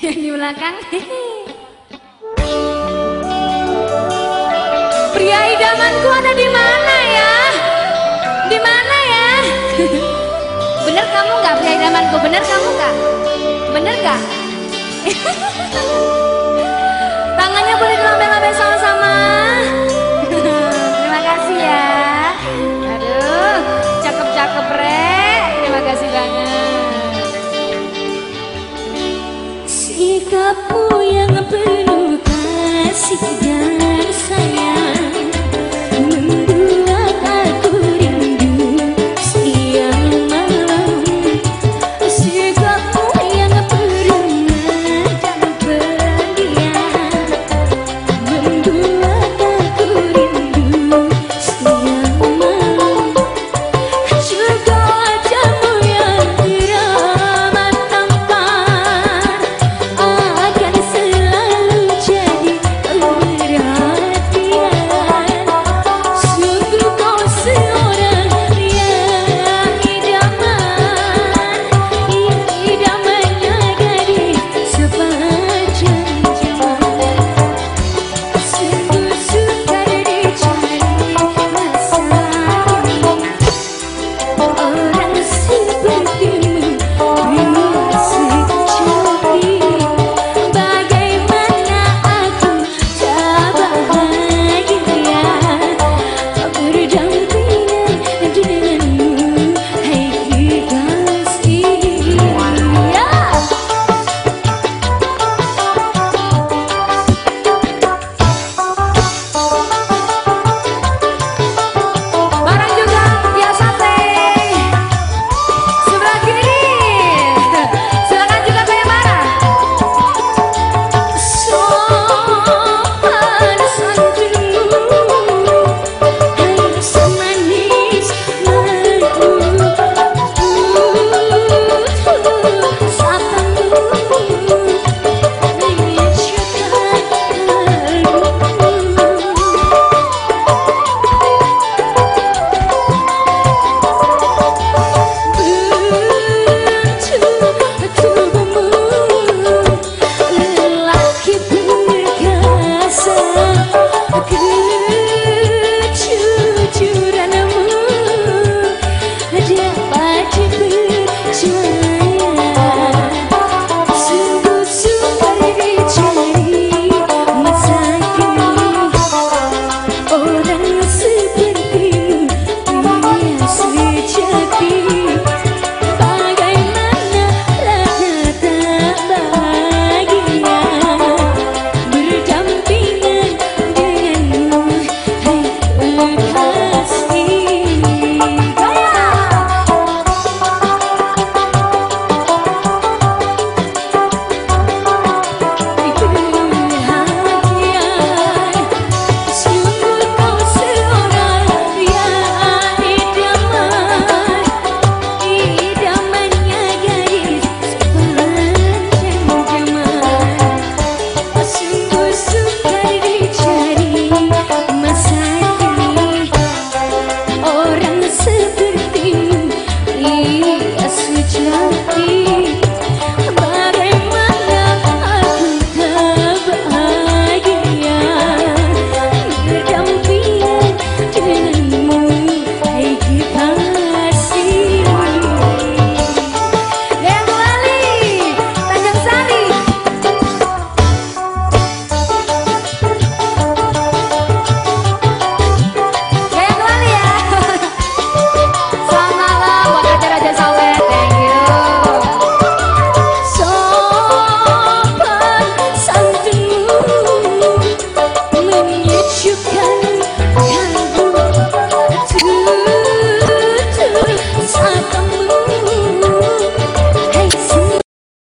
di belakang. Pria idamanku ada di mana ya? Di mana ya? Bener kamu nggak pria idamanku? Bener kamu nggak? Bener nggak?